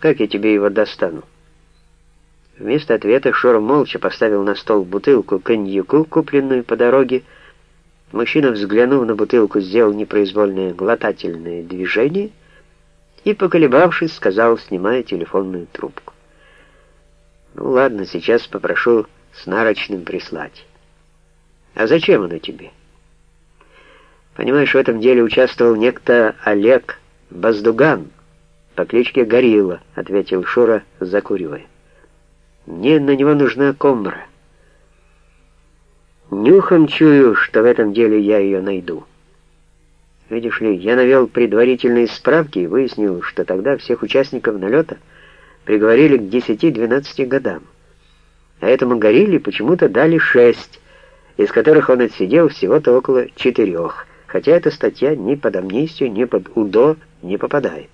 Как я тебе его достану?» Вместо ответа Шура молча поставил на стол бутылку коньяку, купленную по дороге. Мужчина, взглянув на бутылку, сделал непроизвольное глотательное движение и, поколебавшись, сказал, снимая телефонную трубку. «Ну ладно, сейчас попрошу с нарочным прислать». «А зачем оно тебе?» «Понимаешь, в этом деле участвовал некто Олег Баздуган по кличке Горилла», — ответил Шура, закуривая. Мне на него нужна комбра. Нюхом чую, что в этом деле я ее найду. Видишь ли, я навел предварительные справки и выяснил, что тогда всех участников налета приговорили к 10-12 годам. А этому горилле почему-то дали 6, из которых он отсидел всего-то около 4, хотя эта статья ни под амнистию, ни под УДО не попадает.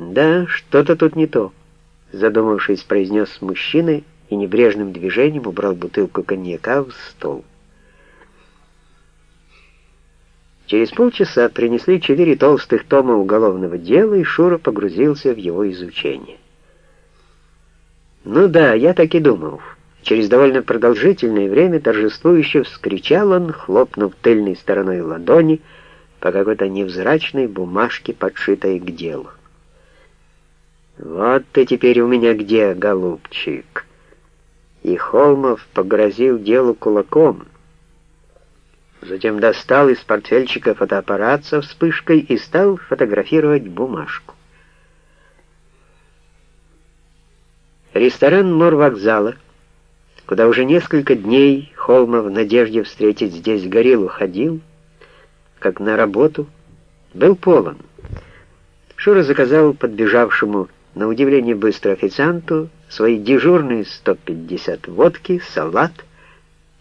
Да, что-то тут не то задумавшись, произнес мужчина и небрежным движением убрал бутылку коньяка в стол. Через полчаса принесли четыре толстых тома уголовного дела, и Шура погрузился в его изучение. «Ну да, я так и думал». Через довольно продолжительное время торжествующе вскричал он, хлопнув тыльной стороной ладони по какой-то невзрачной бумажке, подшитой к делу. «Вот ты теперь у меня где, голубчик!» И Холмов погрозил делу кулаком. Затем достал из портфельчика фотоаппарат со вспышкой и стал фотографировать бумажку. Ресторан морвокзала, куда уже несколько дней Холмов в надежде встретить здесь гориллу ходил, как на работу, был полон. Шура заказал подбежавшему на удивление быстро официанту свои дежурные 150 водки, салат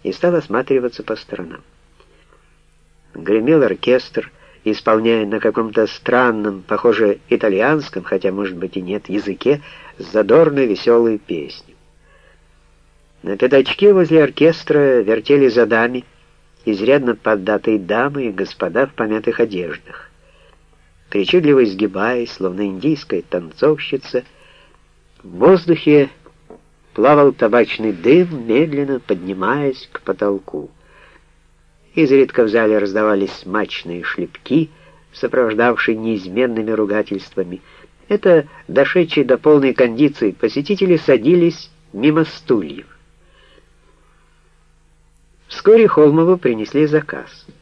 и стал осматриваться по сторонам. Гремел оркестр, исполняя на каком-то странном, похоже, итальянском, хотя, может быть, и нет, языке, задорную веселую песню. На пятачке возле оркестра вертели задами, изрядно поддатые дамы и господа в помятых одеждах причудливо изгибаясь, словно индийская танцовщица. В воздухе плавал табачный дым, медленно поднимаясь к потолку. Изредка в зале раздавались смачные шлепки, сопровождавшие неизменными ругательствами. Это, дошедшие до полной кондиции, посетители садились мимо стульев. Вскоре Холмову принесли заказ —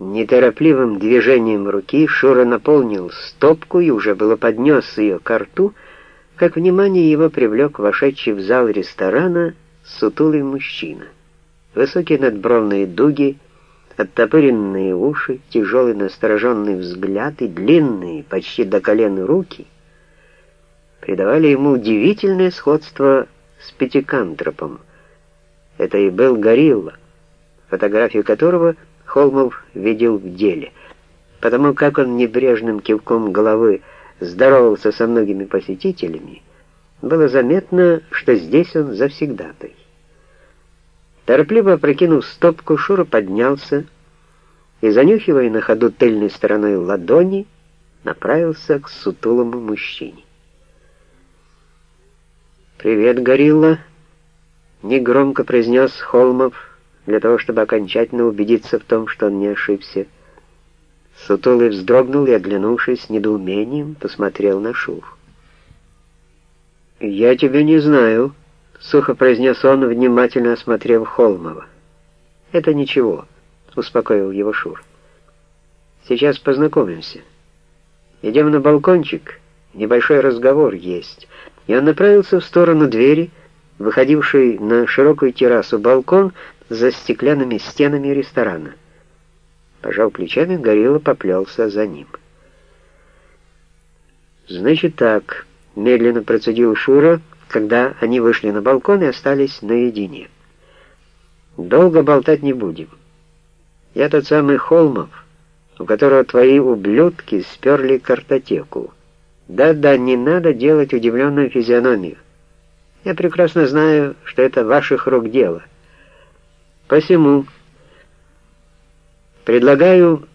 Неторопливым движением руки Шура наполнил стопку и уже было поднес ее к рту, как внимание его привлек вошедший в зал ресторана сутулый мужчина. Высокие надбровные дуги, оттопыренные уши, тяжелый настороженный взгляд и длинные, почти до колен руки придавали ему удивительное сходство с пятикантропом. Это и был горилла, фотографию которого — Холмов видел в деле, потому как он небрежным кивком головы здоровался со многими посетителями, было заметно, что здесь он завсегдатай. Торопливо опрокинув стопку, Шура поднялся и, занюхивая на ходу тыльной стороной ладони, направился к сутулому мужчине. «Привет, горилла!» — негромко произнес Холмов, для того, чтобы окончательно убедиться в том, что он не ошибся. Сутулый вздрогнул и, оглянувшись недоумением, посмотрел на Шур. «Я тебя не знаю», — сухо произнес он, внимательно осмотрев Холмова. «Это ничего», — успокоил его Шур. «Сейчас познакомимся. Идем на балкончик, небольшой разговор есть». И он направился в сторону двери, выходившей на широкую террасу балкон, за стеклянными стенами ресторана. Пожал плечами, Горилла поплелся за ним. «Значит так», — медленно процедил Шура, когда они вышли на балкон и остались наедине. «Долго болтать не будем. Я тот самый Холмов, у которого твои ублюдки сперли картотеку. Да-да, не надо делать удивленную физиономию. Я прекрасно знаю, что это ваших рук дело. Посему предлагаю